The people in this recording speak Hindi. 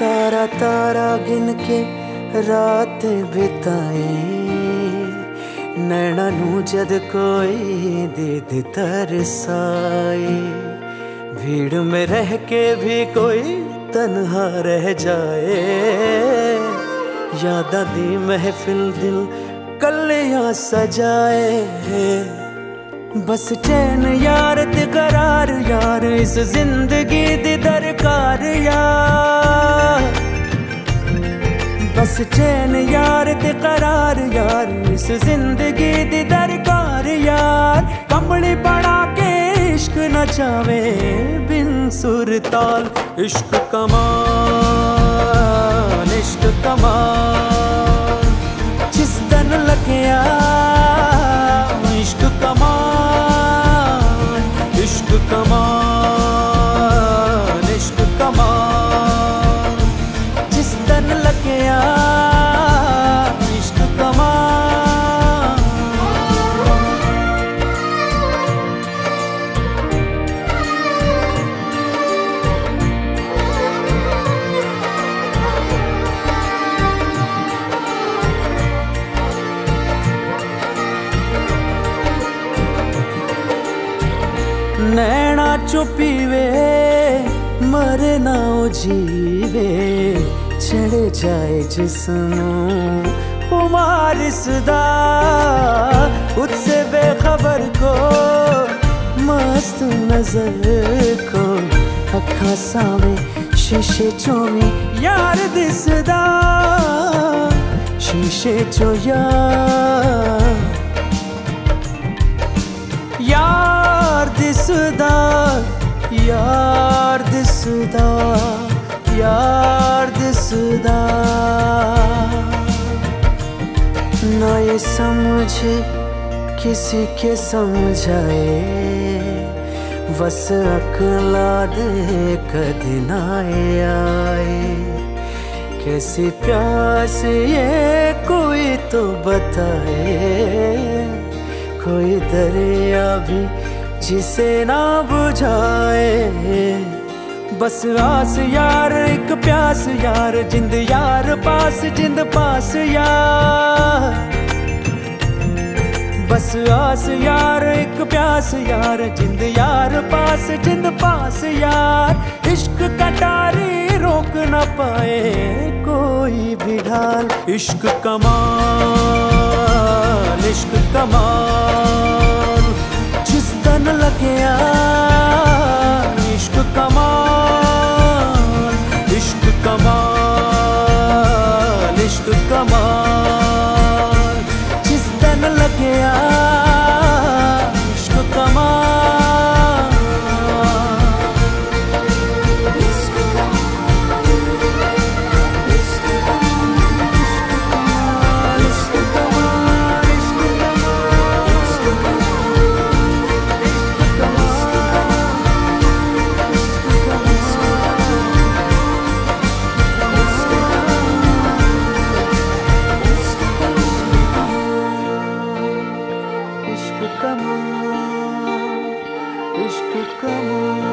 तारा तारा गिन के रात बिताए। नैना नू जद कोई दीद तरसाए। भीड़ में रह के भी कोई तन्हा रह जाए। यादा दी महफिल दिल कलियाँ सजाए। बस चैन यार ते करार यार, इस ज़िंदगी दी दरकार यार। बस चैन यार ते करार यार, इस ज़िंदगी दी दरकार यार। कमली बना के इश्क न चावे, बिन सुर ताल इश्क कमान इश्क कमान। जिस दिन लगे कमान इश्क कमान जिस दिन लगे इश्क कमान नैना चुपीवे मरे ना ओ जीवे। चढ़े जाए जिसनू उमार सदा। उससे बेखबर को, मस्त नज़र को। अखा सावे शीशे चोवी यार दिसदा। शीशे चो यार यार दिसदा यार दिसदा। ना ये समझे किसी के समझाए, बस अकला दे कदी ना आए। कैसी प्यास ये कोई तो बताए, कोई दरिया भी जिसे ना बुझाए। बस आस यार, एक प्यास यार, जिंद यार, पास जिंद, पास यार। बस आस यार, एक प्यास यार, जिंद यार, पास जिंद, पास यार। इश्क कटारी रोक न पाए कोई भी ढाल। इश्क कमाल इश्क कमाल। जिस तन लगे terus ke kamu